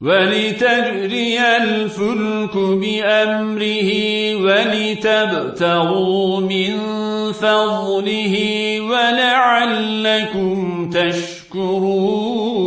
ولتجري الفلك بأمره ولتبتغوا من فضله ولعلكم تشكرون.